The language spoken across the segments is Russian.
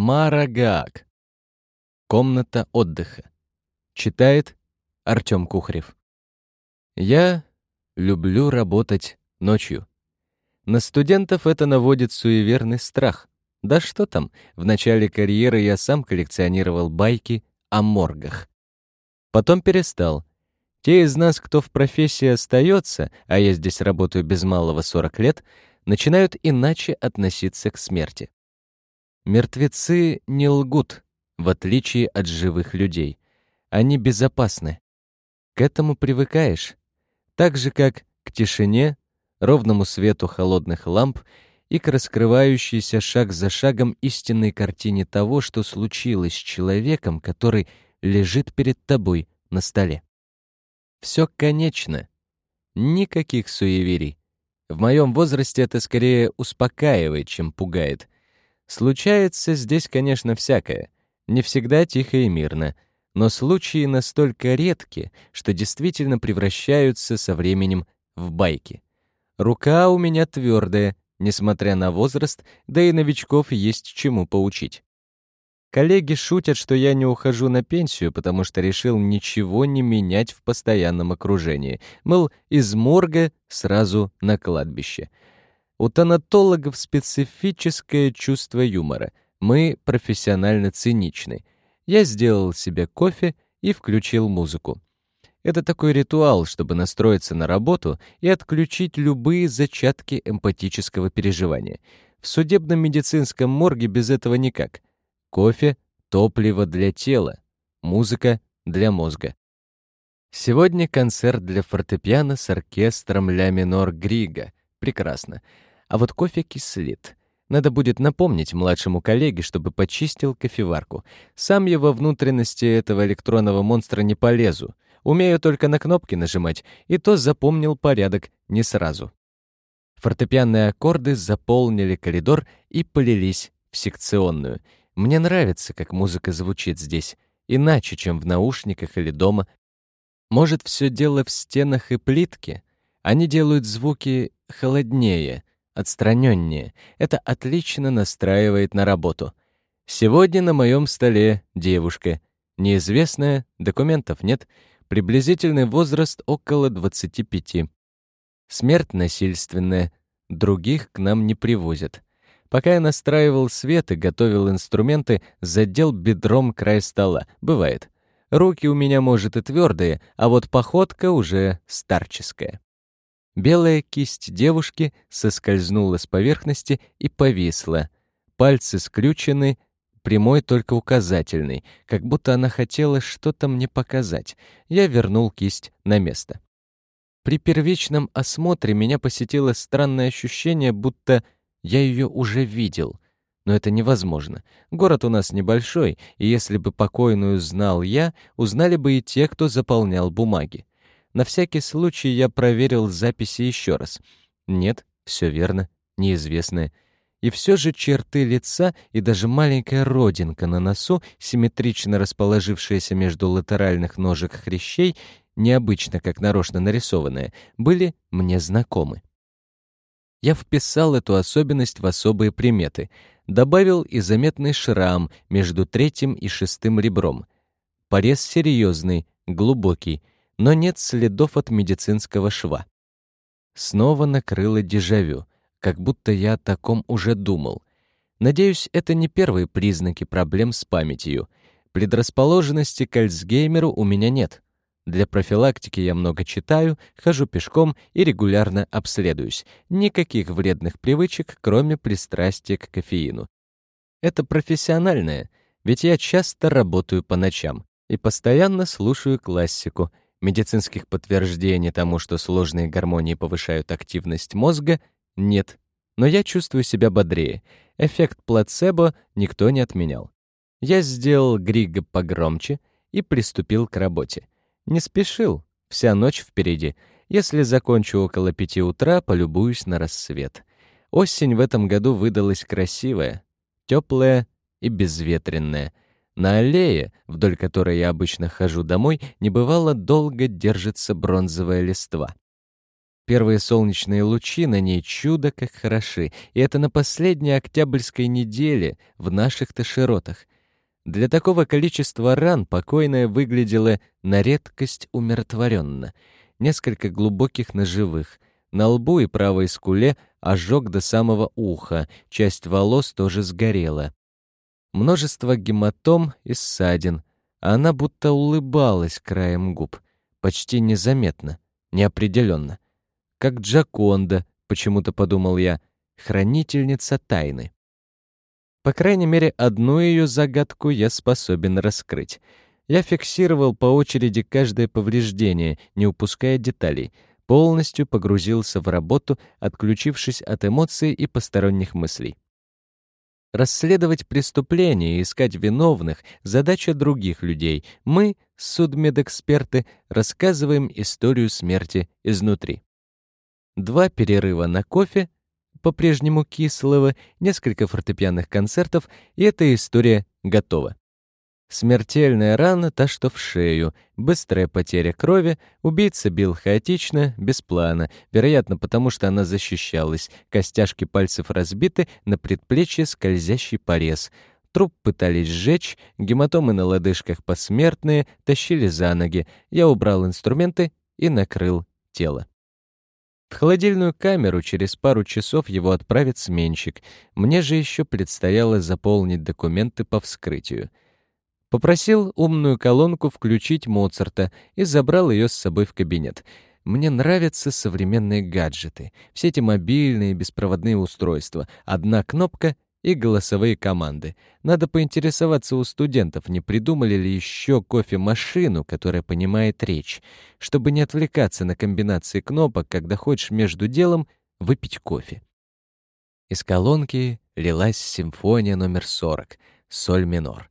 Марагак. Комната отдыха. Читает Артём Кухарев. Я люблю работать ночью. На студентов это наводит суеверный страх. Да что там, в начале карьеры я сам коллекционировал байки о моргах. Потом перестал. Те из нас, кто в профессии остается, а я здесь работаю без малого 40 лет, начинают иначе относиться к смерти. Мертвецы не лгут, в отличие от живых людей. Они безопасны. К этому привыкаешь. Так же, как к тишине, ровному свету холодных ламп и к раскрывающейся шаг за шагом истинной картине того, что случилось с человеком, который лежит перед тобой на столе. Все конечно. Никаких суеверий. В моем возрасте это скорее успокаивает, чем пугает. Случается здесь, конечно, всякое. Не всегда тихо и мирно. Но случаи настолько редки, что действительно превращаются со временем в байки. Рука у меня твердая, несмотря на возраст, да и новичков есть чему поучить. Коллеги шутят, что я не ухожу на пенсию, потому что решил ничего не менять в постоянном окружении. Мол, из морга сразу на кладбище — у тонатологов специфическое чувство юмора. Мы профессионально циничны. Я сделал себе кофе и включил музыку. Это такой ритуал, чтобы настроиться на работу и отключить любые зачатки эмпатического переживания. В судебном медицинском морге без этого никак. Кофе — топливо для тела, музыка — для мозга. Сегодня концерт для фортепиано с оркестром ля минор Грига. Прекрасно. А вот кофе кислит. Надо будет напомнить младшему коллеге, чтобы почистил кофеварку. Сам я во внутренности этого электронного монстра не полезу. Умею только на кнопки нажимать, и то запомнил порядок не сразу. Фортепианные аккорды заполнили коридор и полились в секционную. Мне нравится, как музыка звучит здесь, иначе, чем в наушниках или дома. Может, все дело в стенах и плитке? Они делают звуки холоднее, отстраненнее. Это отлично настраивает на работу. Сегодня на моем столе девушка. Неизвестная, документов нет, приблизительный возраст около 25. Смерть насильственная, других к нам не привозят. Пока я настраивал свет и готовил инструменты, задел бедром край стола. Бывает. Руки у меня, может, и твердые, а вот походка уже старческая. Белая кисть девушки соскользнула с поверхности и повисла. Пальцы скрючены, прямой только указательный, как будто она хотела что-то мне показать. Я вернул кисть на место. При первичном осмотре меня посетило странное ощущение, будто я ее уже видел. Но это невозможно. Город у нас небольшой, и если бы покойную знал я, узнали бы и те, кто заполнял бумаги. На всякий случай я проверил записи еще раз. Нет, все верно, неизвестное. И все же черты лица и даже маленькая родинка на носу, симметрично расположившаяся между латеральных ножек хрящей, необычно как нарочно нарисованная, были мне знакомы. Я вписал эту особенность в особые приметы, добавил и заметный шрам между третьим и шестым ребром. Порез серьезный, глубокий — но нет следов от медицинского шва. Снова накрыло дежавю, как будто я о таком уже думал. Надеюсь, это не первые признаки проблем с памятью. Предрасположенности к Альцгеймеру у меня нет. Для профилактики я много читаю, хожу пешком и регулярно обследуюсь. Никаких вредных привычек, кроме пристрастия к кофеину. Это профессиональное, ведь я часто работаю по ночам и постоянно слушаю классику — Медицинских подтверждений тому, что сложные гармонии повышают активность мозга, нет. Но я чувствую себя бодрее. Эффект плацебо никто не отменял. Я сделал Грига погромче и приступил к работе. Не спешил, вся ночь впереди. Если закончу около пяти утра, полюбуюсь на рассвет. Осень в этом году выдалась красивая, теплая и безветренная — на аллее, вдоль которой я обычно хожу домой, небывало долго держится бронзовая листва. Первые солнечные лучи на ней чудо как хороши, и это на последней октябрьской неделе в наших-то широтах. Для такого количества ран покойная выглядела на редкость умиротворенно. Несколько глубоких ножевых. На лбу и правой скуле ожог до самого уха, часть волос тоже сгорела. Множество гематом и ссадин. Она будто улыбалась краем губ. Почти незаметно, неопределенно как Джаконда, почему-то подумал я, хранительница тайны. По крайней мере, одну ее загадку я способен раскрыть. Я фиксировал по очереди каждое повреждение, не упуская деталей, полностью погрузился в работу, отключившись от эмоций и посторонних мыслей. Расследовать преступления и искать виновных — задача других людей. Мы, судмедэксперты, рассказываем историю смерти изнутри два перерыва на кофе, по-прежнему кислого, несколько фортепианных концертов, и эта история готова. Смертельная рана, та что в шею, быстрая потеря крови, убийца бил хаотично, без плана, вероятно, потому что она защищалась, костяшки пальцев разбиты, на предплечье скользящий порез. Труп пытались сжечь, гематомы на лодыжках посмертные, тащили за ноги. Я убрал инструменты и накрыл тело. В холодильную камеру через пару часов его отправит сменщик. Мне же еще предстояло заполнить документы по вскрытию. Попросил умную колонку включить Моцарта и забрал ее с собой в кабинет. Мне нравятся современные гаджеты. Все эти мобильные беспроводные устройства. Одна кнопка и голосовые команды. Надо поинтересоваться у студентов, не придумали ли еще кофемашину, которая понимает речь, чтобы не отвлекаться на комбинации кнопок, когда хочешь между делом выпить кофе. Из колонки лилась симфония номер 40, соль минор.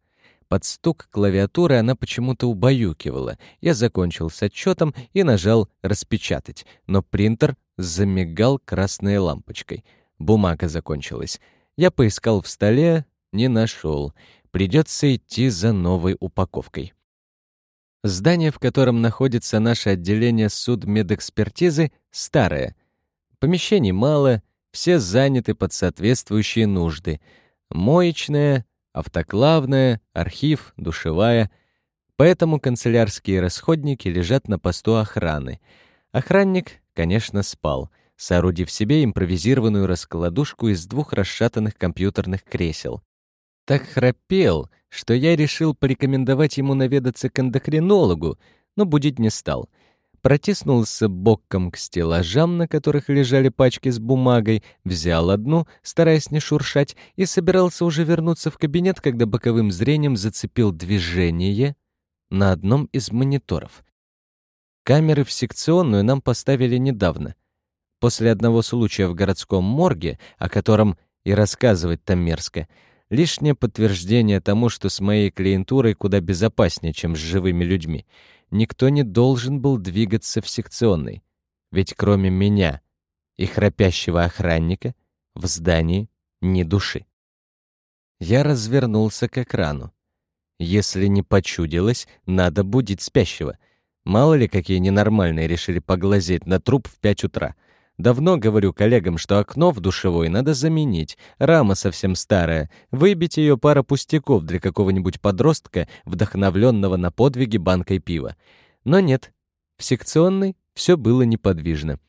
Под стук клавиатуры она почему-то убаюкивала. Я закончил с отчетом и нажал «Распечатать», но принтер замигал красной лампочкой. Бумага закончилась. Я поискал в столе, не нашел. Придется идти за новой упаковкой. Здание, в котором находится наше отделение судмедэкспертизы, старое. Помещений мало, все заняты под соответствующие нужды. Моечная, автоклавная, архив, душевая. Поэтому канцелярские расходники лежат на посту охраны. Охранник, конечно, спал — соорудив себе импровизированную раскладушку из двух расшатанных компьютерных кресел. Так храпел, что я решил порекомендовать ему наведаться к эндокринологу, но будить не стал. Протиснулся боком к стеллажам, на которых лежали пачки с бумагой, взял одну, стараясь не шуршать, и собирался уже вернуться в кабинет, когда боковым зрением зацепил движение на одном из мониторов. Камеры в секционную нам поставили недавно — После одного случая в городском морге, о котором и рассказывать там мерзко, лишнее подтверждение тому, что с моей клиентурой куда безопаснее, чем с живыми людьми. Никто не должен был двигаться в секционной. Ведь кроме меня и храпящего охранника в здании ни души. Я развернулся к экрану. Если не почудилось, надо будить спящего. Мало ли, какие ненормальные решили поглазеть на труп в пять утра — Давно говорю коллегам, что окно в душевой надо заменить, рама совсем старая, выбить ее пара пустяков для какого-нибудь подростка, вдохновленного на подвиги банкой пива. Но нет, в секционной все было неподвижно.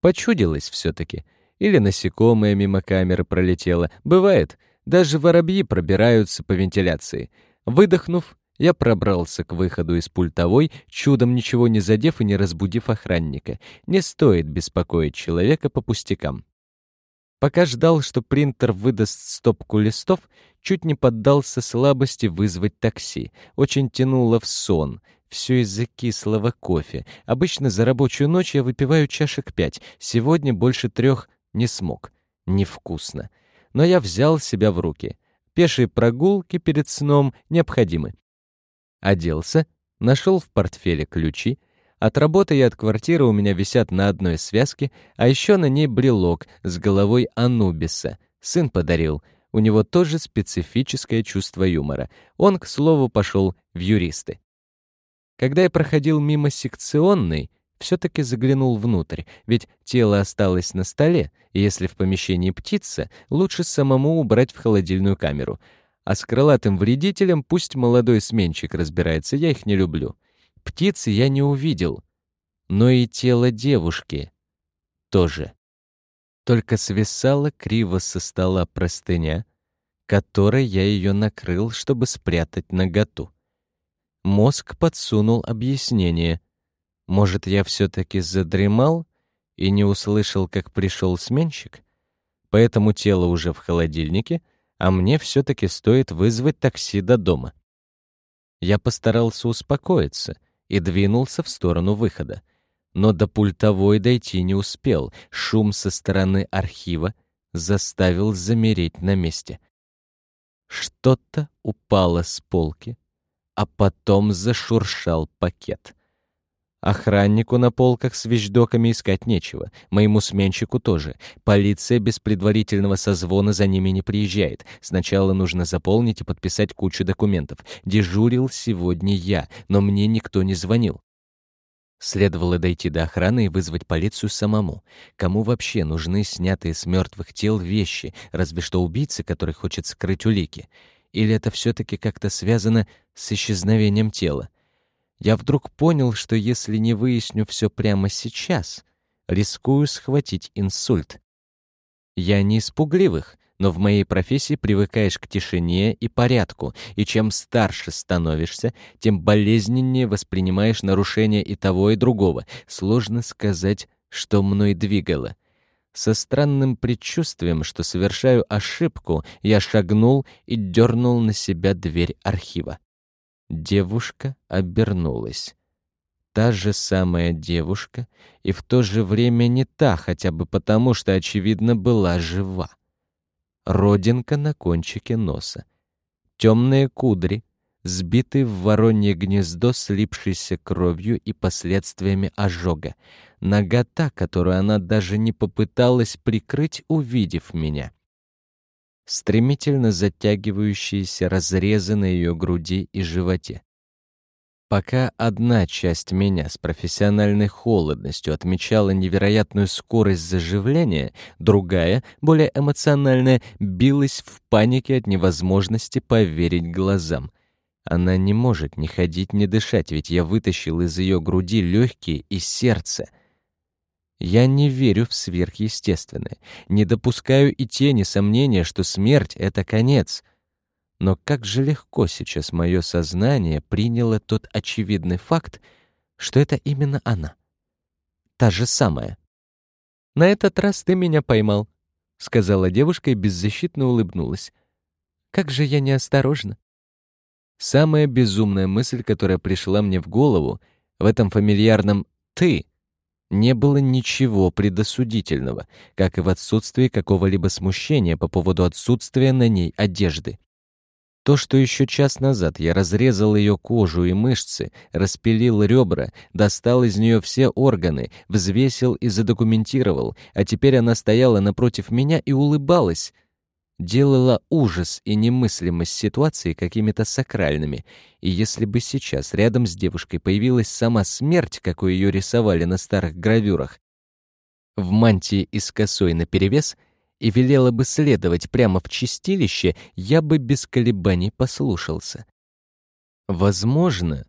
Почудилось все-таки. Или насекомое мимо камеры пролетело. Бывает, даже воробьи пробираются по вентиляции. Выдохнув, я пробрался к выходу из пультовой, чудом ничего не задев и не разбудив охранника. Не стоит беспокоить человека по пустякам. Пока ждал, что принтер выдаст стопку листов, чуть не поддался слабости вызвать такси. Очень тянуло в сон. Все из-за кислого кофе. Обычно за рабочую ночь я выпиваю чашек пять. Сегодня больше трех не смог. Невкусно. Но я взял себя в руки. Пешие прогулки перед сном необходимы. Оделся, нашел в портфеле ключи. От работы и от квартиры у меня висят на одной связке, а еще на ней брелок с головой Анубиса. Сын подарил. У него тоже специфическое чувство юмора. Он, к слову, пошел в юристы. Когда я проходил мимо секционной, все-таки заглянул внутрь, ведь тело осталось на столе, и если в помещении птица, лучше самому убрать в холодильную камеру. А с крылатым вредителем пусть молодой сменщик разбирается, я их не люблю. Птицы я не увидел, но и тело девушки тоже. Только свисала криво со стола простыня, которой я ее накрыл, чтобы спрятать наготу. Мозг подсунул объяснение. Может, я все-таки задремал и не услышал, как пришел сменщик? Поэтому тело уже в холодильнике, а мне все-таки стоит вызвать такси до дома. Я постарался успокоиться и двинулся в сторону выхода но до пультовой дойти не успел. Шум со стороны архива заставил замереть на месте. Что-то упало с полки, а потом зашуршал пакет. Охраннику на полках с вещдоками искать нечего, моему сменщику тоже. Полиция без предварительного созвона за ними не приезжает. Сначала нужно заполнить и подписать кучу документов. Дежурил сегодня я, но мне никто не звонил. Следовало дойти до охраны и вызвать полицию самому. Кому вообще нужны снятые с мертвых тел вещи, разве что убийце, который хочет скрыть улики? Или это все-таки как-то связано с исчезновением тела? Я вдруг понял, что если не выясню все прямо сейчас, рискую схватить инсульт. Я не из пугливых, но в моей профессии привыкаешь к тишине и порядку, и чем старше становишься, тем болезненнее воспринимаешь нарушения и того, и другого. Сложно сказать, что мной двигало. Со странным предчувствием, что совершаю ошибку, я шагнул и дернул на себя дверь архива. Девушка обернулась. Та же самая девушка, и в то же время не та, хотя бы потому, что, очевидно, была жива родинка на кончике носа, темные кудри, сбитый в воронье гнездо, слипшийся кровью и последствиями ожога, нагота, которую она даже не попыталась прикрыть, увидев меня. Стремительно затягивающиеся разрезы на ее груди и животе. Пока одна часть меня с профессиональной холодностью отмечала невероятную скорость заживления, другая, более эмоциональная, билась в панике от невозможности поверить глазам. Она не может ни ходить, ни дышать, ведь я вытащил из ее груди легкие и сердце. Я не верю в сверхъестественное, не допускаю и тени сомнения, что смерть — это конец — но как же легко сейчас мое сознание приняло тот очевидный факт, что это именно она. Та же самая. «На этот раз ты меня поймал», — сказала девушка и беззащитно улыбнулась. «Как же я неосторожна». Самая безумная мысль, которая пришла мне в голову, в этом фамильярном «ты» не было ничего предосудительного, как и в отсутствии какого-либо смущения по поводу отсутствия на ней одежды. То, что еще час назад я разрезал ее кожу и мышцы, распилил ребра, достал из нее все органы, взвесил и задокументировал, а теперь она стояла напротив меня и улыбалась, делала ужас и немыслимость ситуации какими-то сакральными. И если бы сейчас рядом с девушкой появилась сама смерть, какой ее рисовали на старых гравюрах, в мантии и с косой наперевес — и велела бы следовать прямо в чистилище, я бы без колебаний послушался. Возможно,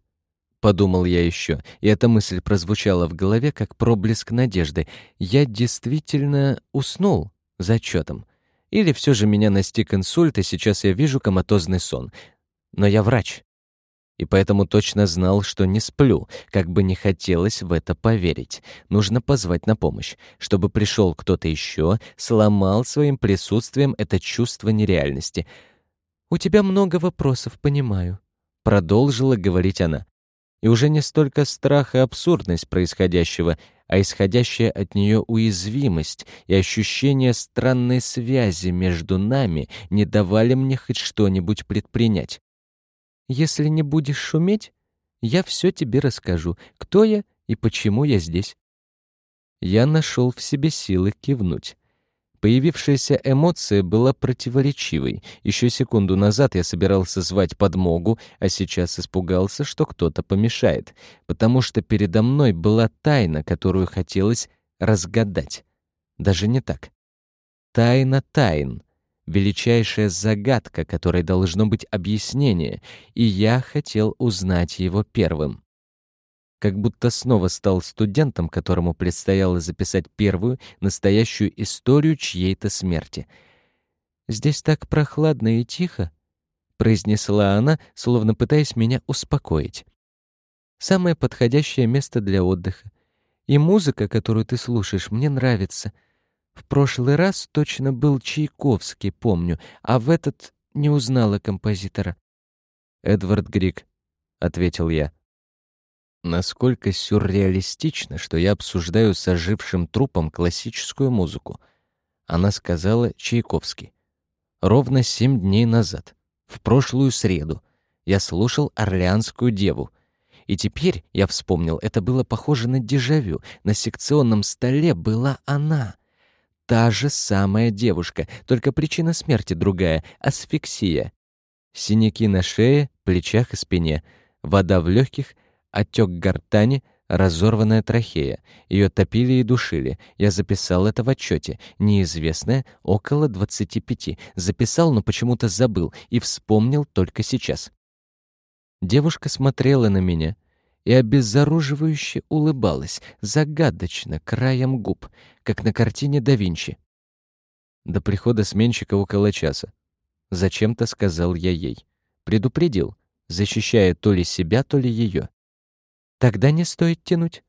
подумал я еще, и эта мысль прозвучала в голове как проблеск надежды. Я действительно уснул за отчетом. Или все же меня настиг инсульт, и сейчас я вижу коматозный сон. Но я врач и поэтому точно знал, что не сплю, как бы не хотелось в это поверить. Нужно позвать на помощь, чтобы пришел кто-то еще, сломал своим присутствием это чувство нереальности. «У тебя много вопросов, понимаю», — продолжила говорить она. И уже не столько страх и абсурдность происходящего, а исходящая от нее уязвимость и ощущение странной связи между нами не давали мне хоть что-нибудь предпринять. Если не будешь шуметь, я все тебе расскажу, кто я и почему я здесь». Я нашел в себе силы кивнуть. Появившаяся эмоция была противоречивой. Еще секунду назад я собирался звать подмогу, а сейчас испугался, что кто-то помешает, потому что передо мной была тайна, которую хотелось разгадать. Даже не так. Тайна тайн. Величайшая загадка, которой должно быть объяснение, и я хотел узнать его первым как будто снова стал студентом, которому предстояло записать первую настоящую историю чьей-то смерти. «Здесь так прохладно и тихо», — произнесла она, словно пытаясь меня успокоить. «Самое подходящее место для отдыха. И музыка, которую ты слушаешь, мне нравится. В прошлый раз точно был Чайковский, помню, а в этот не узнала композитора». «Эдвард Грик», — ответил я. Насколько сюрреалистично, что я обсуждаю с ожившим трупом классическую музыку. Она сказала Чайковский. Ровно семь дней назад, в прошлую среду, я слушал «Орлеанскую деву». И теперь, я вспомнил, это было похоже на дежавю. На секционном столе была она. Та же самая девушка, только причина смерти другая — асфиксия. Синяки на шее, плечах и спине, вода в легких, отек гортани, разорванная трахея. Ее топили и душили. Я записал это в отчете. Неизвестное — около 25. Записал, но почему-то забыл и вспомнил только сейчас. Девушка смотрела на меня и обезоруживающе улыбалась, загадочно, краем губ, как на картине да Винчи. До прихода сменщика около часа. Зачем-то сказал я ей. Предупредил, защищая то ли себя, то ли ее. Тогда не стоит тянуть.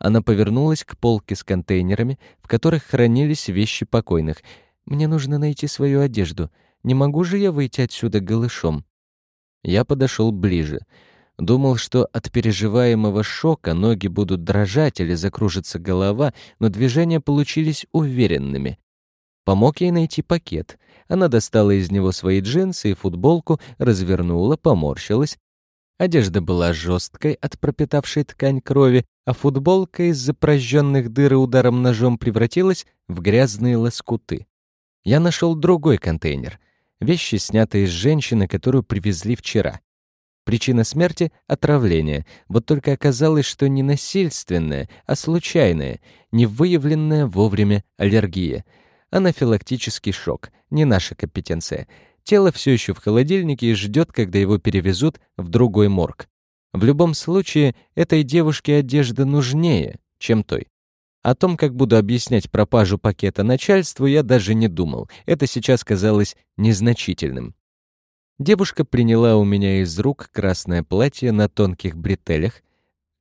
Она повернулась к полке с контейнерами, в которых хранились вещи покойных. Мне нужно найти свою одежду. Не могу же я выйти отсюда голышом. Я подошел ближе. Думал, что от переживаемого шока ноги будут дрожать или закружится голова, но движения получились уверенными. Помог ей найти пакет. Она достала из него свои джинсы и футболку, развернула, поморщилась, Одежда была жесткой от пропитавшей ткань крови, а футболка из-за дыр и ударом ножом превратилась в грязные лоскуты. Я нашел другой контейнер. Вещи, снятые с женщины, которую привезли вчера. Причина смерти — отравление. Вот только оказалось, что не насильственное, а случайное, не выявленная вовремя аллергия. Анафилактический шок — не наша компетенция — Тело все еще в холодильнике и ждет, когда его перевезут в другой морг. В любом случае, этой девушке одежда нужнее, чем той. О том, как буду объяснять пропажу пакета начальству, я даже не думал. Это сейчас казалось незначительным. Девушка приняла у меня из рук красное платье на тонких бретелях,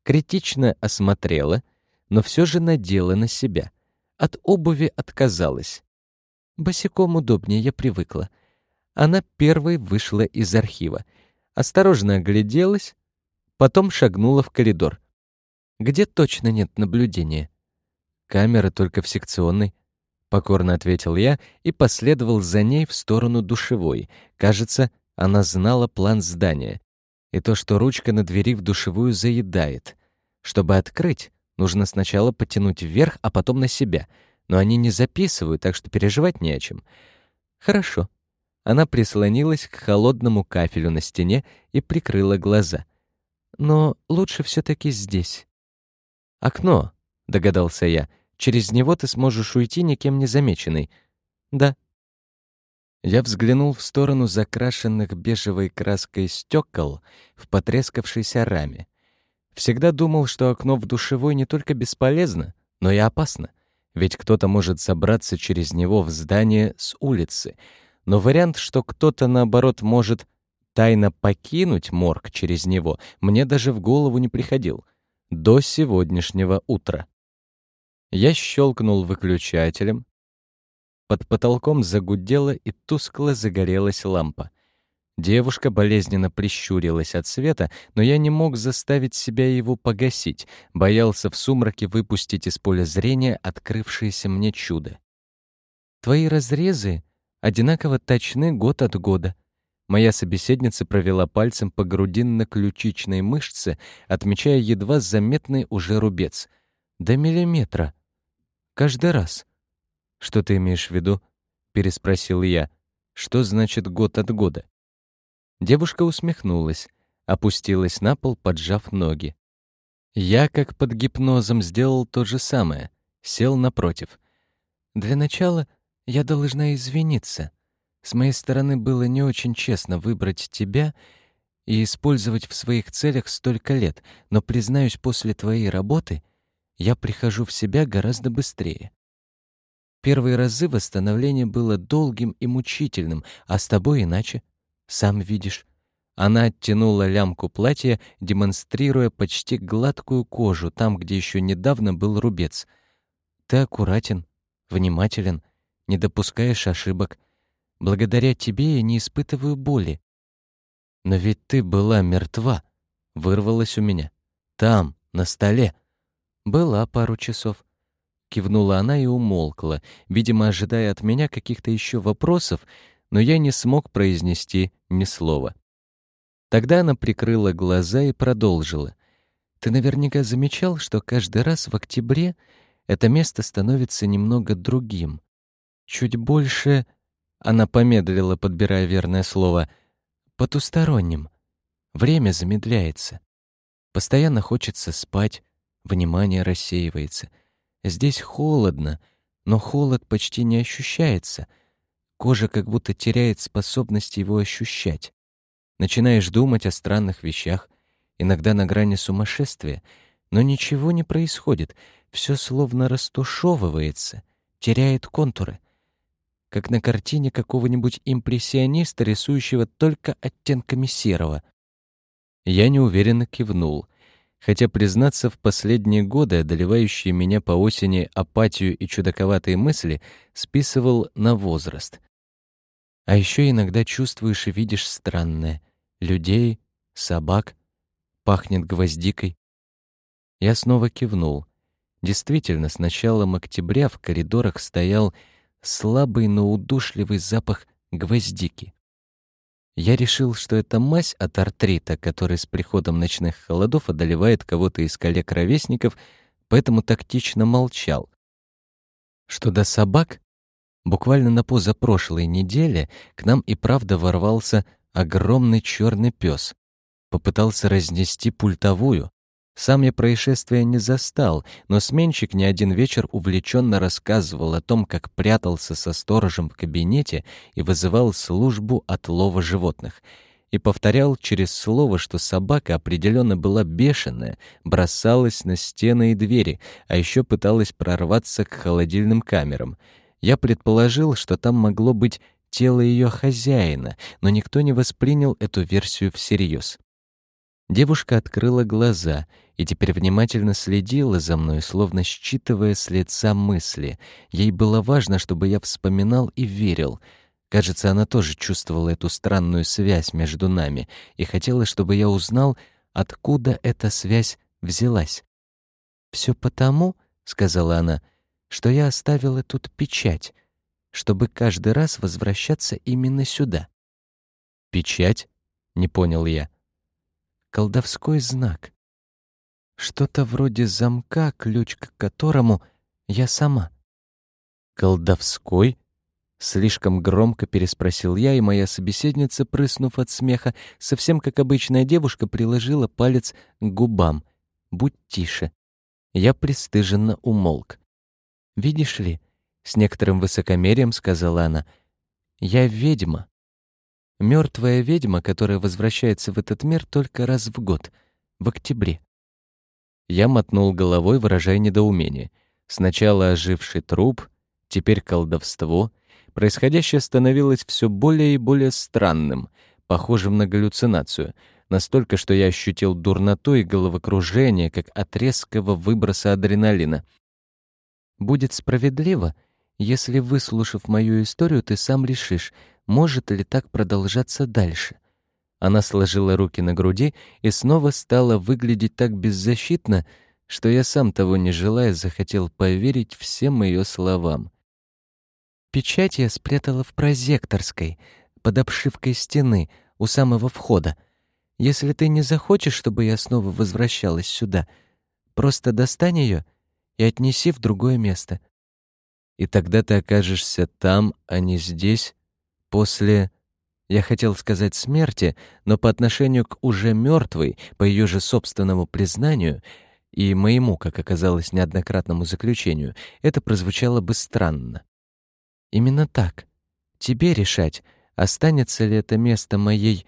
критично осмотрела, но все же надела на себя. От обуви отказалась. Босиком удобнее, я привыкла. Она первой вышла из архива, осторожно огляделась, потом шагнула в коридор. Где точно нет наблюдения? Камера только в секционной. Покорно ответил я и последовал за ней в сторону душевой. Кажется, она знала план здания. И то, что ручка на двери в душевую заедает. Чтобы открыть, нужно сначала потянуть вверх, а потом на себя. Но они не записывают, так что переживать не о чем. Хорошо. Она прислонилась к холодному кафелю на стене и прикрыла глаза. «Но лучше все-таки здесь». «Окно», — догадался я. «Через него ты сможешь уйти никем не замеченный». «Да». Я взглянул в сторону закрашенных бежевой краской стекол в потрескавшейся раме. Всегда думал, что окно в душевой не только бесполезно, но и опасно. Ведь кто-то может собраться через него в здание с улицы — но вариант, что кто-то, наоборот, может тайно покинуть морг через него, мне даже в голову не приходил. До сегодняшнего утра. Я щелкнул выключателем. Под потолком загудела и тускло загорелась лампа. Девушка болезненно прищурилась от света, но я не мог заставить себя его погасить, боялся в сумраке выпустить из поля зрения открывшееся мне чудо. «Твои разрезы одинаково точны год от года. Моя собеседница провела пальцем по грудинно-ключичной мышце, отмечая едва заметный уже рубец. До миллиметра. Каждый раз. Что ты имеешь в виду? переспросил я. Что значит год от года? Девушка усмехнулась, опустилась на пол, поджав ноги. Я, как под гипнозом, сделал то же самое, сел напротив. Для начала я должна извиниться. С моей стороны было не очень честно выбрать тебя и использовать в своих целях столько лет, но, признаюсь, после твоей работы я прихожу в себя гораздо быстрее. Первые разы восстановление было долгим и мучительным, а с тобой иначе. Сам видишь. Она оттянула лямку платья, демонстрируя почти гладкую кожу там, где еще недавно был рубец. Ты аккуратен, внимателен, не допускаешь ошибок. Благодаря тебе я не испытываю боли. Но ведь ты была мертва, вырвалась у меня. Там, на столе. Была пару часов. Кивнула она и умолкла, видимо, ожидая от меня каких-то еще вопросов, но я не смог произнести ни слова. Тогда она прикрыла глаза и продолжила. «Ты наверняка замечал, что каждый раз в октябре это место становится немного другим. Чуть больше...» Она помедлила, подбирая верное слово. «Потусторонним. Время замедляется. Постоянно хочется спать, внимание рассеивается. Здесь холодно, но холод почти не ощущается. Кожа как будто теряет способность его ощущать. Начинаешь думать о странных вещах, иногда на грани сумасшествия, но ничего не происходит, все словно растушевывается, теряет контуры. Как на картине какого-нибудь импрессиониста, рисующего только оттенками серого. Я неуверенно кивнул, хотя, признаться, в последние годы одолевающие меня по осени апатию и чудаковатые мысли списывал на возраст. А еще иногда чувствуешь и видишь странное. Людей, собак, пахнет гвоздикой. Я снова кивнул. Действительно, с началом октября в коридорах стоял слабый, но удушливый запах гвоздики. Я решил, что это мазь от артрита, который с приходом ночных холодов одолевает кого-то из коллег-ровесников, поэтому тактично молчал. Что до собак, Буквально на позапрошлой неделе к нам и правда ворвался огромный черный пес. Попытался разнести пультовую. Сам я происшествия не застал, но сменщик не один вечер увлеченно рассказывал о том, как прятался со сторожем в кабинете и вызывал службу отлова животных — и повторял через слово, что собака определенно была бешеная, бросалась на стены и двери, а еще пыталась прорваться к холодильным камерам. Я предположил, что там могло быть тело ее хозяина, но никто не воспринял эту версию всерьез. Девушка открыла глаза и теперь внимательно следила за мной, словно считывая с лица мысли. Ей было важно, чтобы я вспоминал и верил. Кажется, она тоже чувствовала эту странную связь между нами и хотела, чтобы я узнал, откуда эта связь взялась. «Все потому, — сказала она, — что я оставила тут печать, чтобы каждый раз возвращаться именно сюда. «Печать?» — не понял я. «Колдовской знак. Что-то вроде замка, ключ к которому я сама». «Колдовской?» Слишком громко переспросил я, и моя собеседница, прыснув от смеха, совсем как обычная девушка, приложила палец к губам. «Будь тише». Я пристыженно умолк. «Видишь ли», — с некоторым высокомерием сказала она, — «я ведьма. Мертвая ведьма, которая возвращается в этот мир только раз в год, в октябре». Я мотнул головой, выражая недоумение. Сначала оживший труп, теперь колдовство. Происходящее становилось все более и более странным, похожим на галлюцинацию, настолько, что я ощутил дурноту и головокружение, как от резкого выброса адреналина. Будет справедливо, если, выслушав мою историю, ты сам решишь, может ли так продолжаться дальше. Она сложила руки на груди и снова стала выглядеть так беззащитно, что я сам того не желая захотел поверить всем ее словам. Печать я спрятала в прозекторской, под обшивкой стены, у самого входа. Если ты не захочешь, чтобы я снова возвращалась сюда, просто достань ее и отнеси в другое место. И тогда ты окажешься там, а не здесь, после... Я хотел сказать смерти, но по отношению к уже мертвой, по ее же собственному признанию и моему, как оказалось, неоднократному заключению, это прозвучало бы странно. Именно так. Тебе решать, останется ли это место моей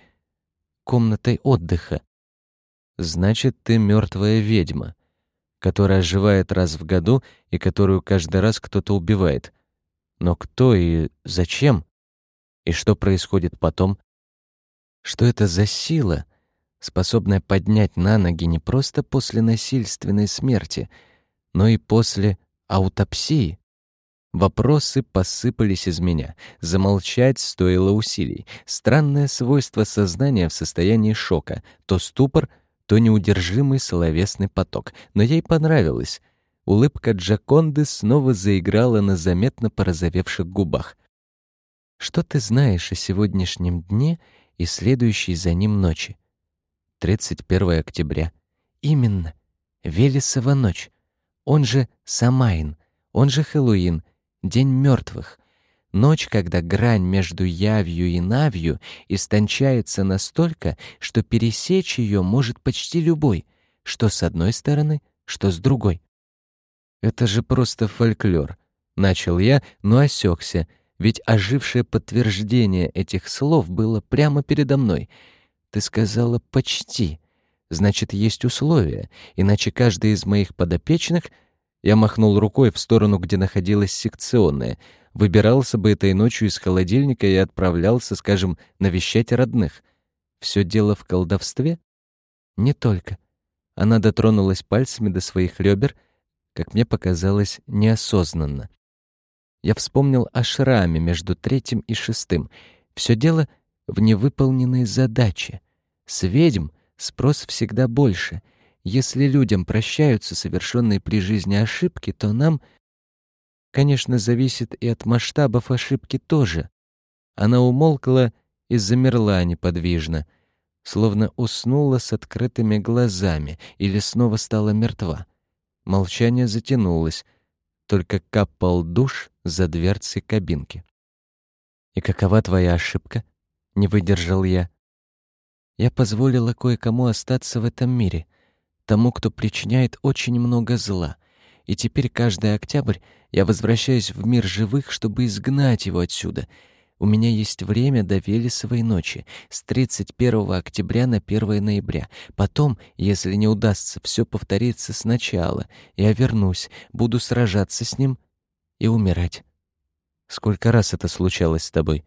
комнатой отдыха. Значит, ты мертвая ведьма, которая оживает раз в году и которую каждый раз кто-то убивает. Но кто и зачем? И что происходит потом? Что это за сила, способная поднять на ноги не просто после насильственной смерти, но и после аутопсии? Вопросы посыпались из меня. Замолчать стоило усилий. Странное свойство сознания в состоянии шока. То ступор, то неудержимый словесный поток. Но ей понравилось. Улыбка Джаконды снова заиграла на заметно порозовевших губах. «Что ты знаешь о сегодняшнем дне и следующей за ним ночи?» 31 октября. «Именно. Велесова ночь. Он же Самайн. Он же Хэллоуин. День мертвых. Ночь, когда грань между явью и навью истончается настолько, что пересечь ее может почти любой, что с одной стороны, что с другой. Это же просто фольклор. Начал я, но осекся, ведь ожившее подтверждение этих слов было прямо передо мной. Ты сказала «почти». Значит, есть условия, иначе каждый из моих подопечных — я махнул рукой в сторону, где находилась секционная. Выбирался бы этой ночью из холодильника и отправлялся, скажем, навещать родных. Все дело в колдовстве? Не только. Она дотронулась пальцами до своих ребер, как мне показалось, неосознанно. Я вспомнил о шраме между третьим и шестым. Все дело в невыполненной задаче. С ведьм спрос всегда больше — если людям прощаются совершенные при жизни ошибки, то нам, конечно, зависит и от масштабов ошибки тоже. Она умолкла и замерла неподвижно, словно уснула с открытыми глазами или снова стала мертва. Молчание затянулось, только капал душ за дверцей кабинки. «И какова твоя ошибка?» — не выдержал я. «Я позволила кое-кому остаться в этом мире», тому, кто причиняет очень много зла. И теперь каждый октябрь я возвращаюсь в мир живых, чтобы изгнать его отсюда. У меня есть время до Велесовой ночи, с 31 октября на 1 ноября. Потом, если не удастся, все повторится сначала. Я вернусь, буду сражаться с ним и умирать. Сколько раз это случалось с тобой?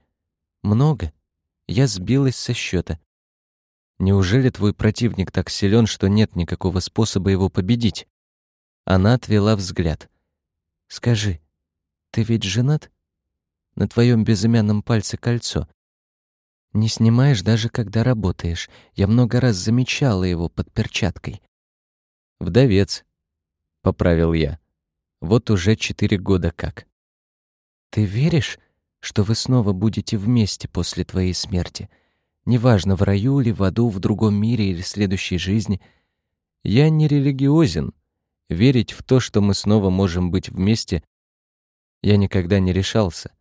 Много. Я сбилась со счета. Неужели твой противник так силен, что нет никакого способа его победить? Она отвела взгляд. Скажи, ты ведь женат? На твоем безымянном пальце кольцо. Не снимаешь даже когда работаешь. Я много раз замечала его под перчаткой. Вдовец, поправил я. Вот уже четыре года как. Ты веришь, что вы снова будете вместе после твоей смерти? Неважно, в раю или в аду, в другом мире или следующей жизни. Я не религиозен. Верить в то, что мы снова можем быть вместе, я никогда не решался.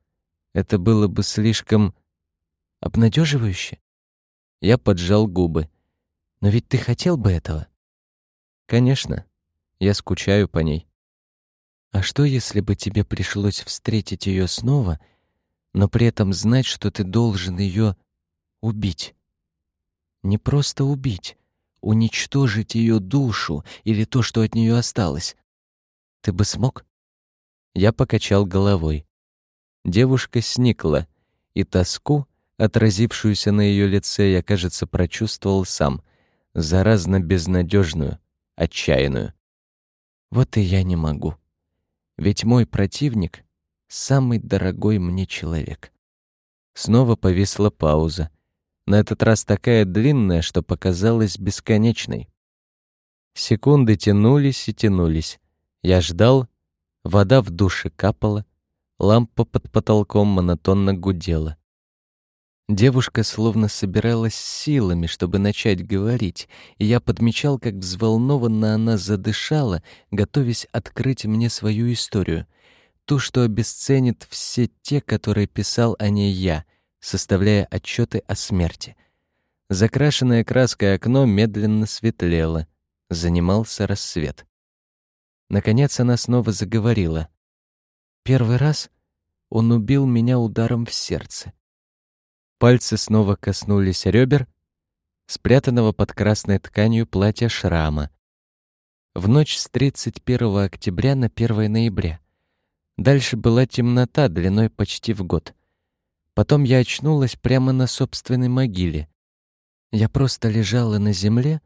Это было бы слишком обнадеживающе. Я поджал губы. Но ведь ты хотел бы этого? Конечно. Я скучаю по ней. А что, если бы тебе пришлось встретить ее снова, но при этом знать, что ты должен ее убить. Не просто убить, уничтожить ее душу или то, что от нее осталось. Ты бы смог? Я покачал головой. Девушка сникла, и тоску, отразившуюся на ее лице, я, кажется, прочувствовал сам, заразно безнадежную, отчаянную. Вот и я не могу. Ведь мой противник — самый дорогой мне человек. Снова повисла пауза на этот раз такая длинная, что показалась бесконечной. Секунды тянулись и тянулись. Я ждал, вода в душе капала, лампа под потолком монотонно гудела. Девушка словно собиралась силами, чтобы начать говорить, и я подмечал, как взволнованно она задышала, готовясь открыть мне свою историю — ту, что обесценит все те, которые писал о ней я, составляя отчеты о смерти. Закрашенное краской окно медленно светлело, занимался рассвет. Наконец она снова заговорила. Первый раз он убил меня ударом в сердце. Пальцы снова коснулись ребер, спрятанного под красной тканью платья шрама. В ночь с 31 октября на 1 ноября. Дальше была темнота длиной почти в год. Потом я очнулась прямо на собственной могиле. Я просто лежала на земле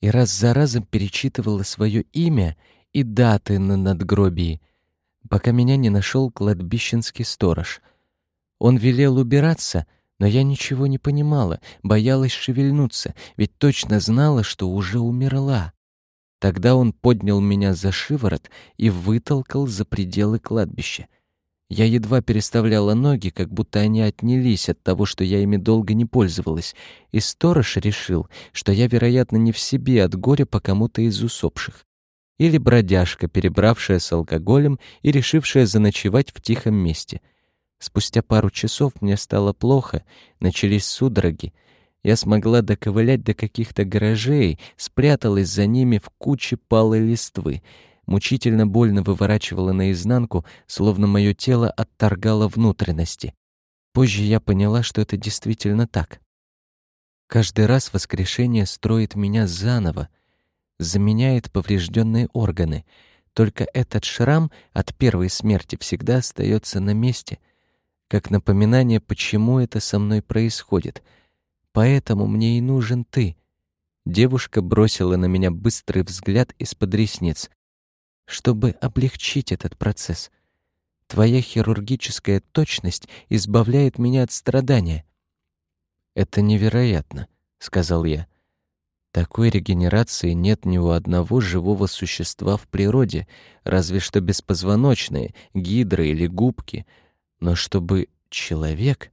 и раз за разом перечитывала свое имя и даты на надгробии, пока меня не нашел кладбищенский сторож. Он велел убираться, но я ничего не понимала, боялась шевельнуться, ведь точно знала, что уже умерла. Тогда он поднял меня за шиворот и вытолкал за пределы кладбища. Я едва переставляла ноги, как будто они отнялись от того, что я ими долго не пользовалась, и сторож решил, что я, вероятно, не в себе от горя по кому-то из усопших. Или бродяжка, перебравшая с алкоголем и решившая заночевать в тихом месте. Спустя пару часов мне стало плохо, начались судороги. Я смогла доковылять до каких-то гаражей, спряталась за ними в куче палой листвы — мучительно больно выворачивало наизнанку, словно мое тело отторгало внутренности. Позже я поняла, что это действительно так. Каждый раз воскрешение строит меня заново, заменяет поврежденные органы. Только этот шрам от первой смерти всегда остается на месте, как напоминание, почему это со мной происходит. Поэтому мне и нужен ты. Девушка бросила на меня быстрый взгляд из-под ресниц чтобы облегчить этот процесс. Твоя хирургическая точность избавляет меня от страдания. Это невероятно, сказал я. Такой регенерации нет ни у одного живого существа в природе, разве что беспозвоночные, гидры или губки. Но чтобы человек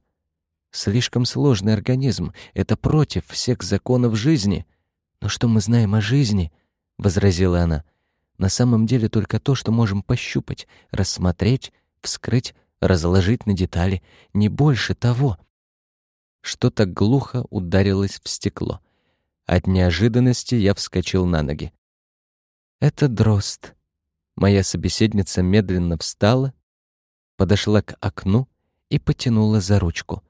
слишком сложный организм, это против всех законов жизни. Но что мы знаем о жизни? возразила она на самом деле только то, что можем пощупать, рассмотреть, вскрыть, разложить на детали, не больше того. Что-то глухо ударилось в стекло. От неожиданности я вскочил на ноги. Это дрозд. Моя собеседница медленно встала, подошла к окну и потянула за ручку.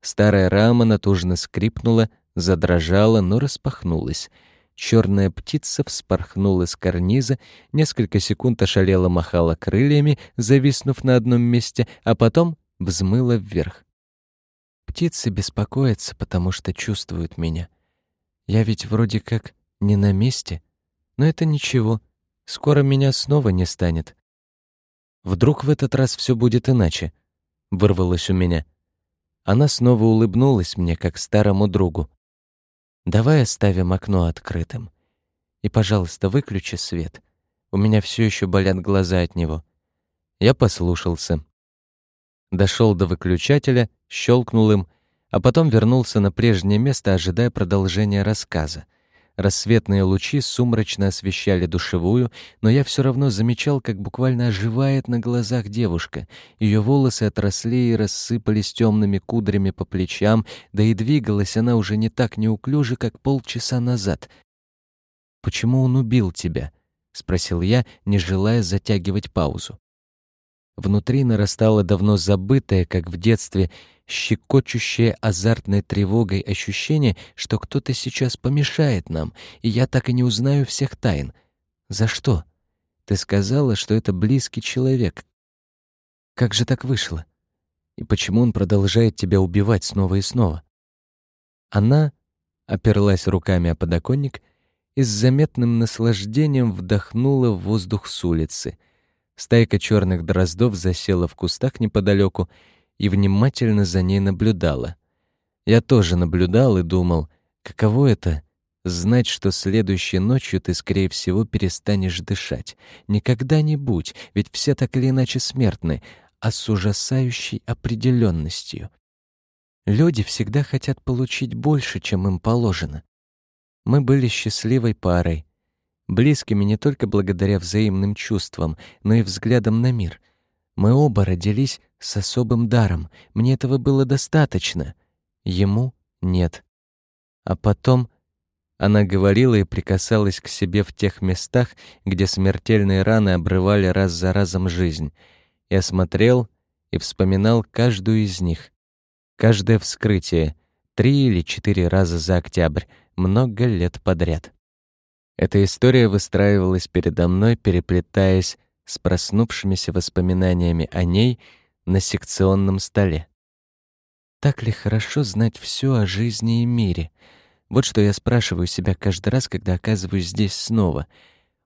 Старая рама натужно скрипнула, задрожала, но распахнулась — Черная птица вспорхнула с карниза, несколько секунд ошалела махала крыльями, зависнув на одном месте, а потом взмыла вверх. Птицы беспокоятся, потому что чувствуют меня. Я ведь вроде как не на месте, но это ничего. Скоро меня снова не станет. Вдруг в этот раз все будет иначе, вырвалось у меня. Она снова улыбнулась мне, как старому другу. Давай оставим окно открытым. И, пожалуйста, выключи свет. У меня все еще болят глаза от него. Я послушался. Дошел до выключателя, щелкнул им, а потом вернулся на прежнее место, ожидая продолжения рассказа. Рассветные лучи сумрачно освещали душевую, но я все равно замечал, как буквально оживает на глазах девушка. Ее волосы отросли и рассыпались темными кудрями по плечам, да и двигалась она уже не так неуклюже, как полчаса назад. «Почему он убил тебя?» — спросил я, не желая затягивать паузу. Внутри нарастало давно забытое, как в детстве, щекочущее азартной тревогой ощущение, что кто-то сейчас помешает нам, и я так и не узнаю всех тайн. За что? Ты сказала, что это близкий человек. Как же так вышло? И почему он продолжает тебя убивать снова и снова? Она оперлась руками о подоконник и с заметным наслаждением вдохнула воздух с улицы. Стайка черных дроздов засела в кустах неподалеку и внимательно за ней наблюдала. Я тоже наблюдал и думал, каково это — знать, что следующей ночью ты, скорее всего, перестанешь дышать. Не когда-нибудь, ведь все так или иначе смертны, а с ужасающей определенностью. Люди всегда хотят получить больше, чем им положено. Мы были счастливой парой, близкими не только благодаря взаимным чувствам, но и взглядам на мир — Мы оба родились с особым даром. Мне этого было достаточно. Ему нет. А потом она говорила и прикасалась к себе в тех местах, где смертельные раны обрывали раз за разом жизнь. Я смотрел и вспоминал каждую из них. Каждое вскрытие, три или четыре раза за октябрь, много лет подряд. Эта история выстраивалась передо мной, переплетаясь с проснувшимися воспоминаниями о ней на секционном столе. Так ли хорошо знать все о жизни и мире? Вот что я спрашиваю себя каждый раз, когда оказываюсь здесь снова.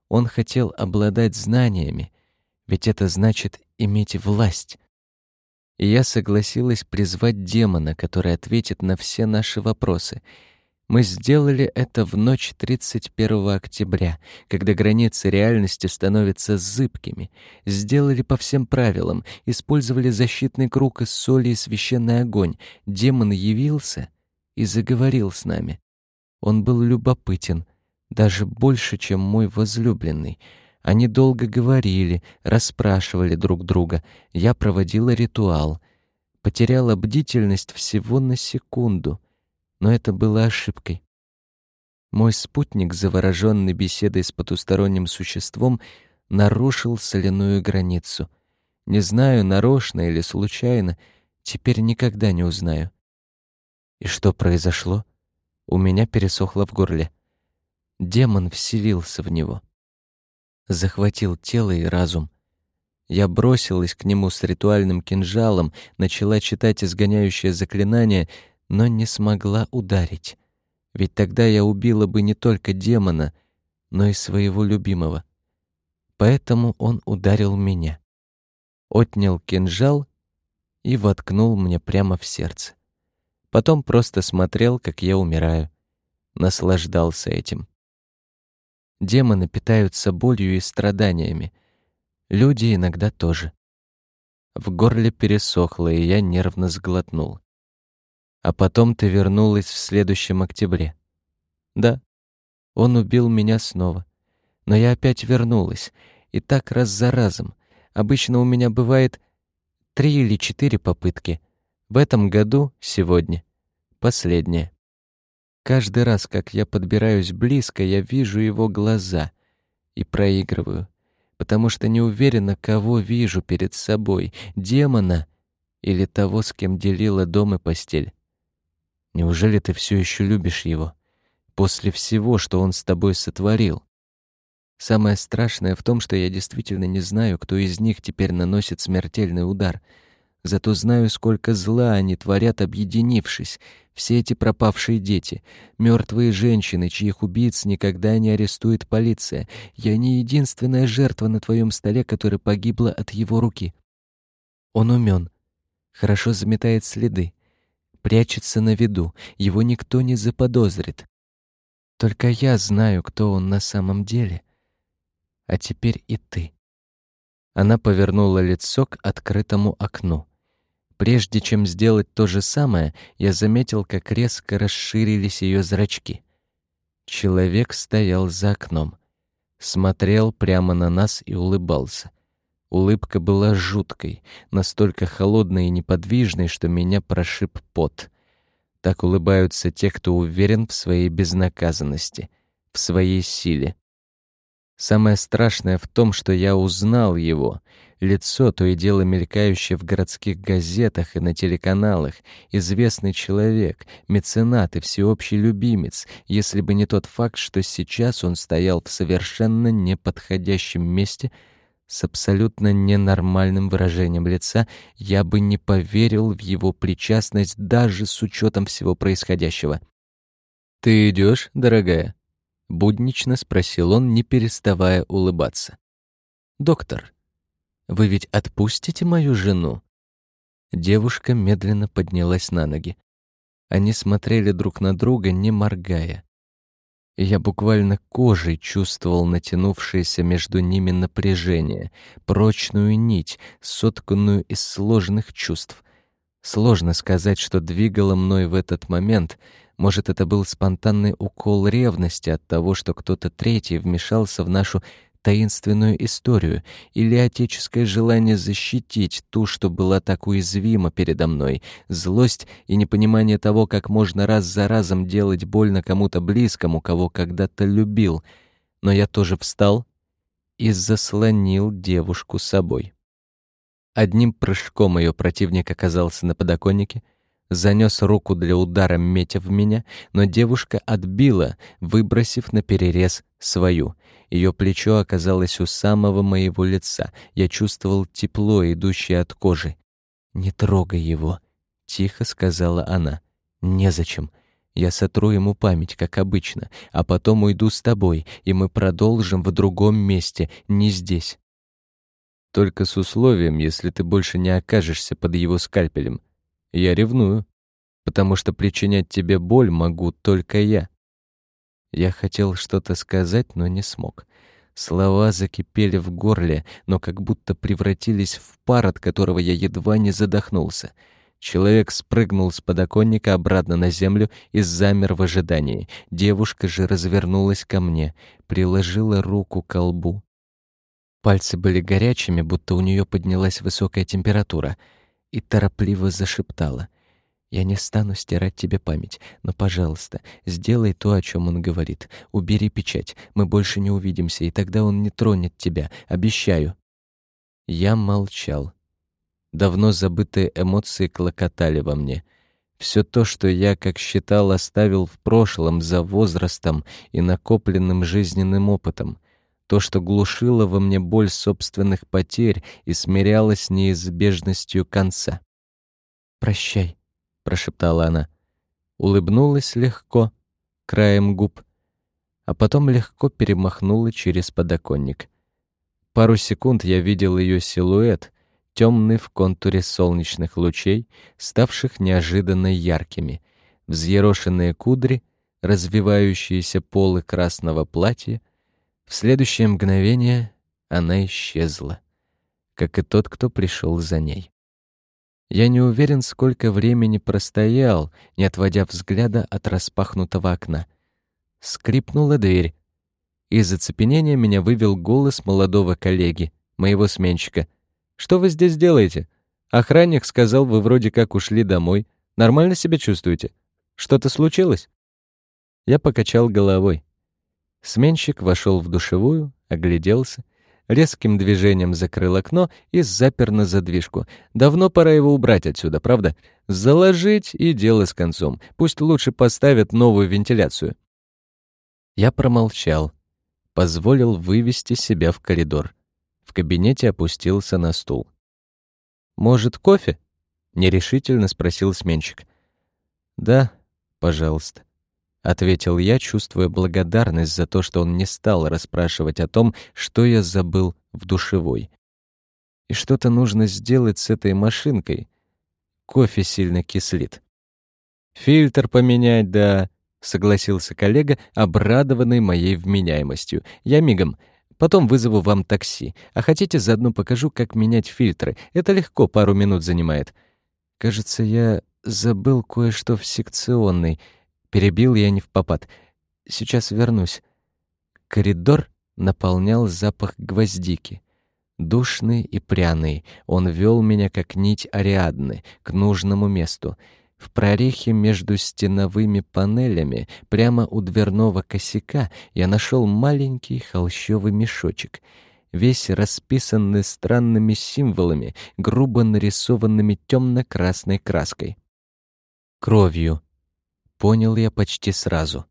Он хотел обладать знаниями, ведь это значит иметь власть. И я согласилась призвать демона, который ответит на все наши вопросы — мы сделали это в ночь 31 октября, когда границы реальности становятся зыбкими. Сделали по всем правилам, использовали защитный круг из соли и священный огонь. Демон явился и заговорил с нами. Он был любопытен, даже больше, чем мой возлюбленный. Они долго говорили, расспрашивали друг друга. Я проводила ритуал. Потеряла бдительность всего на секунду — но это было ошибкой. Мой спутник, завороженный беседой с потусторонним существом, нарушил соляную границу. Не знаю, нарочно или случайно, теперь никогда не узнаю. И что произошло? У меня пересохло в горле. Демон вселился в него. Захватил тело и разум. Я бросилась к нему с ритуальным кинжалом, начала читать изгоняющее заклинание — но не смогла ударить. Ведь тогда я убила бы не только демона, но и своего любимого. Поэтому он ударил меня. Отнял кинжал и воткнул мне прямо в сердце. Потом просто смотрел, как я умираю. Наслаждался этим. Демоны питаются болью и страданиями. Люди иногда тоже. В горле пересохло, и я нервно сглотнул. А потом ты вернулась в следующем октябре. Да, он убил меня снова. Но я опять вернулась. И так раз за разом. Обычно у меня бывает три или четыре попытки. В этом году, сегодня, последняя. Каждый раз, как я подбираюсь близко, я вижу его глаза и проигрываю, потому что не уверена, кого вижу перед собой, демона или того, с кем делила дом и постель. Неужели ты все еще любишь его? После всего, что он с тобой сотворил. Самое страшное в том, что я действительно не знаю, кто из них теперь наносит смертельный удар. Зато знаю, сколько зла они творят, объединившись. Все эти пропавшие дети, мертвые женщины, чьих убийц никогда не арестует полиция. Я не единственная жертва на твоем столе, которая погибла от его руки. Он умен, хорошо заметает следы прячется на виду, его никто не заподозрит. Только я знаю, кто он на самом деле. А теперь и ты. Она повернула лицо к открытому окну. Прежде чем сделать то же самое, я заметил, как резко расширились ее зрачки. Человек стоял за окном, смотрел прямо на нас и улыбался. Улыбка была жуткой, настолько холодной и неподвижной, что меня прошиб пот. Так улыбаются те, кто уверен в своей безнаказанности, в своей силе. Самое страшное в том, что я узнал его, лицо, то и дело мелькающее в городских газетах и на телеканалах, известный человек, меценат и всеобщий любимец, если бы не тот факт, что сейчас он стоял в совершенно неподходящем месте — с абсолютно ненормальным выражением лица, я бы не поверил в его причастность даже с учетом всего происходящего. «Ты идешь, дорогая?» — буднично спросил он, не переставая улыбаться. «Доктор, вы ведь отпустите мою жену?» Девушка медленно поднялась на ноги. Они смотрели друг на друга, не моргая я буквально кожей чувствовал натянувшееся между ними напряжение, прочную нить, сотканную из сложных чувств. Сложно сказать, что двигало мной в этот момент. Может, это был спонтанный укол ревности от того, что кто-то третий вмешался в нашу таинственную историю или отеческое желание защитить ту, что была так уязвима передо мной, злость и непонимание того, как можно раз за разом делать больно кому-то близкому, кого когда-то любил. Но я тоже встал и заслонил девушку собой. Одним прыжком ее противник оказался на подоконнике, занес руку для удара, метя в меня, но девушка отбила, выбросив на перерез свою. Ее плечо оказалось у самого моего лица. Я чувствовал тепло, идущее от кожи. «Не трогай его», — тихо сказала она. «Незачем. Я сотру ему память, как обычно, а потом уйду с тобой, и мы продолжим в другом месте, не здесь». Только с условием, если ты больше не окажешься под его скальпелем. Я ревную, потому что причинять тебе боль могу только я. Я хотел что-то сказать, но не смог. Слова закипели в горле, но как будто превратились в пар, от которого я едва не задохнулся. Человек спрыгнул с подоконника обратно на землю и замер в ожидании. Девушка же развернулась ко мне, приложила руку к колбу, Пальцы были горячими, будто у нее поднялась высокая температура, и торопливо зашептала. «Я не стану стирать тебе память, но, пожалуйста, сделай то, о чем он говорит. Убери печать, мы больше не увидимся, и тогда он не тронет тебя, обещаю». Я молчал. Давно забытые эмоции клокотали во мне. Все то, что я, как считал, оставил в прошлом за возрастом и накопленным жизненным опытом — то, что глушило во мне боль собственных потерь и смирялось с неизбежностью конца. «Прощай», — прошептала она. Улыбнулась легко, краем губ, а потом легко перемахнула через подоконник. Пару секунд я видел ее силуэт, темный в контуре солнечных лучей, ставших неожиданно яркими, взъерошенные кудри, развивающиеся полы красного платья — в следующее мгновение она исчезла, как и тот, кто пришел за ней. Я не уверен, сколько времени простоял, не отводя взгляда от распахнутого окна. Скрипнула дверь. Из оцепенения меня вывел голос молодого коллеги, моего сменщика. «Что вы здесь делаете? Охранник сказал, вы вроде как ушли домой. Нормально себя чувствуете? Что-то случилось?» Я покачал головой. Сменщик вошел в душевую, огляделся, резким движением закрыл окно и запер на задвижку. Давно пора его убрать отсюда, правда? Заложить и дело с концом. Пусть лучше поставят новую вентиляцию. Я промолчал, позволил вывести себя в коридор. В кабинете опустился на стул. «Может, кофе?» — нерешительно спросил сменщик. «Да, пожалуйста». — ответил я, чувствуя благодарность за то, что он не стал расспрашивать о том, что я забыл в душевой. И что-то нужно сделать с этой машинкой. Кофе сильно кислит. «Фильтр поменять, да», — согласился коллега, обрадованный моей вменяемостью. «Я мигом. Потом вызову вам такси. А хотите, заодно покажу, как менять фильтры. Это легко, пару минут занимает». Кажется, я забыл кое-что в секционной — Перебил я не в попад. Сейчас вернусь. Коридор наполнял запах гвоздики. Душный и пряный, он вел меня как нить Ариадны к нужному месту. В прорехе между стеновыми панелями, прямо у дверного косяка, я нашел маленький холщовый мешочек — весь расписанный странными символами, грубо нарисованными темно-красной краской. Кровью, Понял я почти сразу.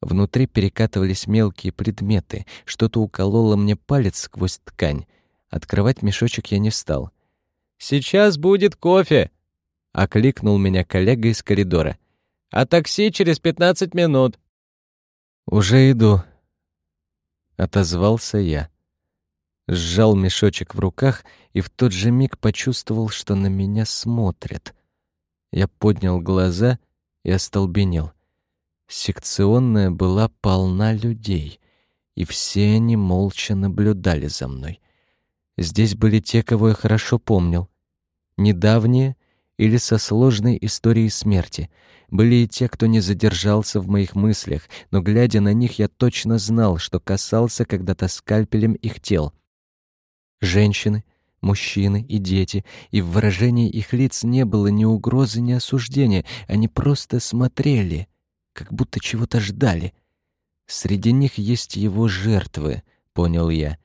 Внутри перекатывались мелкие предметы, что-то укололо мне палец сквозь ткань. Открывать мешочек я не стал. «Сейчас будет кофе!» — окликнул меня коллега из коридора. «А такси через пятнадцать минут». «Уже иду», — отозвался я. Сжал мешочек в руках и в тот же миг почувствовал, что на меня смотрят. Я поднял глаза и остолбенел. Секционная была полна людей, и все они молча наблюдали за мной. Здесь были те, кого я хорошо помнил. Недавние или со сложной историей смерти. Были и те, кто не задержался в моих мыслях, но, глядя на них, я точно знал, что касался когда-то скальпелем их тел. Женщины, мужчины и дети, и в выражении их лиц не было ни угрозы, ни осуждения, они просто смотрели, как будто чего-то ждали. Среди них есть его жертвы, понял я,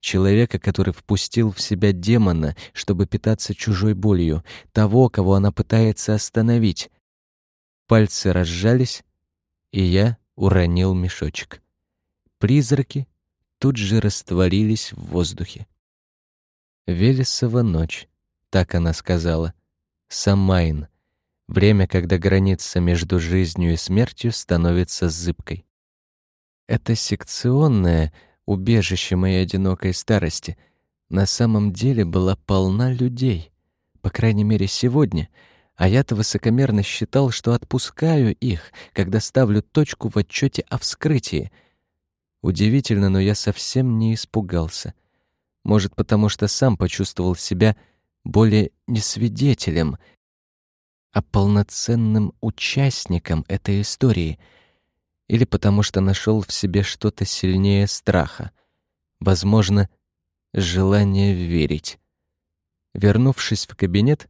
Человека, который впустил в себя демона, чтобы питаться чужой болью, того, кого она пытается остановить. Пальцы разжались, и я уронил мешочек. Призраки тут же растворились в воздухе. Велесова ночь, так она сказала. Самайн. Время, когда граница между жизнью и смертью становится зыбкой. Это секционная, убежище моей одинокой старости, на самом деле была полна людей, по крайней мере, сегодня, а я-то высокомерно считал, что отпускаю их, когда ставлю точку в отчете о вскрытии. Удивительно, но я совсем не испугался. Может, потому что сам почувствовал себя более не свидетелем, а полноценным участником этой истории — или потому что нашел в себе что-то сильнее страха, возможно, желание верить. Вернувшись в кабинет,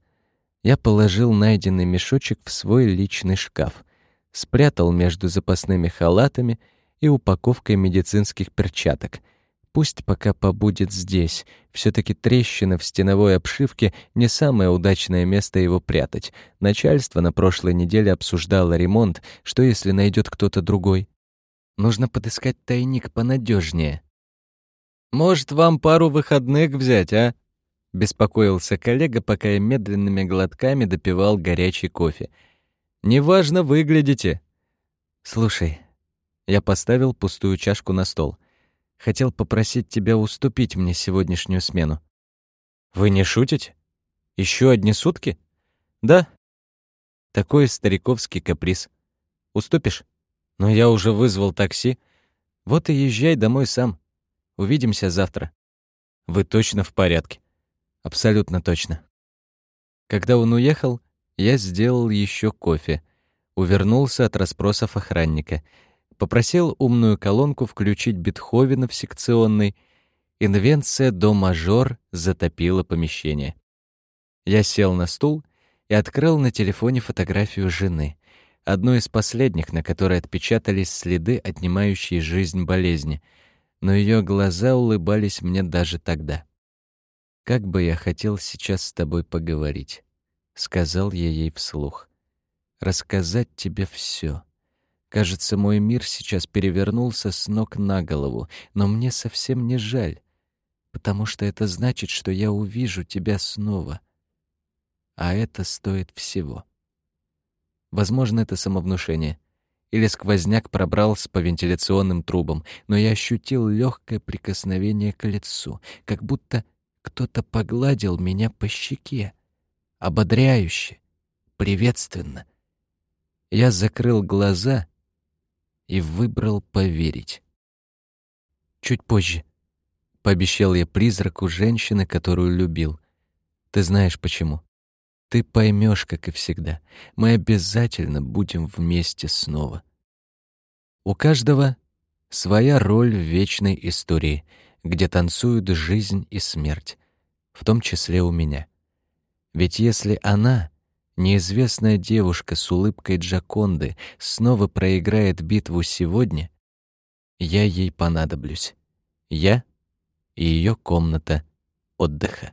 я положил найденный мешочек в свой личный шкаф, спрятал между запасными халатами и упаковкой медицинских перчаток — Пусть пока побудет здесь. все таки трещина в стеновой обшивке не самое удачное место его прятать. Начальство на прошлой неделе обсуждало ремонт, что если найдет кто-то другой. Нужно подыскать тайник понадежнее. Может, вам пару выходных взять, а? беспокоился коллега, пока я медленными глотками допивал горячий кофе. Неважно выглядите. Слушай, я поставил пустую чашку на стол. Хотел попросить тебя уступить мне сегодняшнюю смену. Вы не шутите? Еще одни сутки? Да. Такой стариковский каприз. Уступишь? Но я уже вызвал такси. Вот и езжай домой сам. Увидимся завтра. Вы точно в порядке? Абсолютно точно. Когда он уехал, я сделал еще кофе. Увернулся от расспросов охранника — попросил умную колонку включить Бетховена в секционной. Инвенция до мажор затопила помещение. Я сел на стул и открыл на телефоне фотографию жены, одну из последних, на которой отпечатались следы, отнимающие жизнь болезни, но ее глаза улыбались мне даже тогда. «Как бы я хотел сейчас с тобой поговорить», — сказал я ей вслух. «Рассказать тебе все Кажется, мой мир сейчас перевернулся с ног на голову, но мне совсем не жаль, потому что это значит, что я увижу тебя снова. А это стоит всего. Возможно, это самовнушение. Или сквозняк пробрался по вентиляционным трубам, но я ощутил легкое прикосновение к лицу, как будто кто-то погладил меня по щеке, ободряюще, приветственно. Я закрыл глаза — и выбрал поверить. Чуть позже пообещал я призраку женщины, которую любил. Ты знаешь почему? Ты поймешь, как и всегда. Мы обязательно будем вместе снова. У каждого своя роль в вечной истории, где танцуют жизнь и смерть, в том числе у меня. Ведь если она неизвестная девушка с улыбкой Джаконды снова проиграет битву сегодня, я ей понадоблюсь. Я и ее комната отдыха.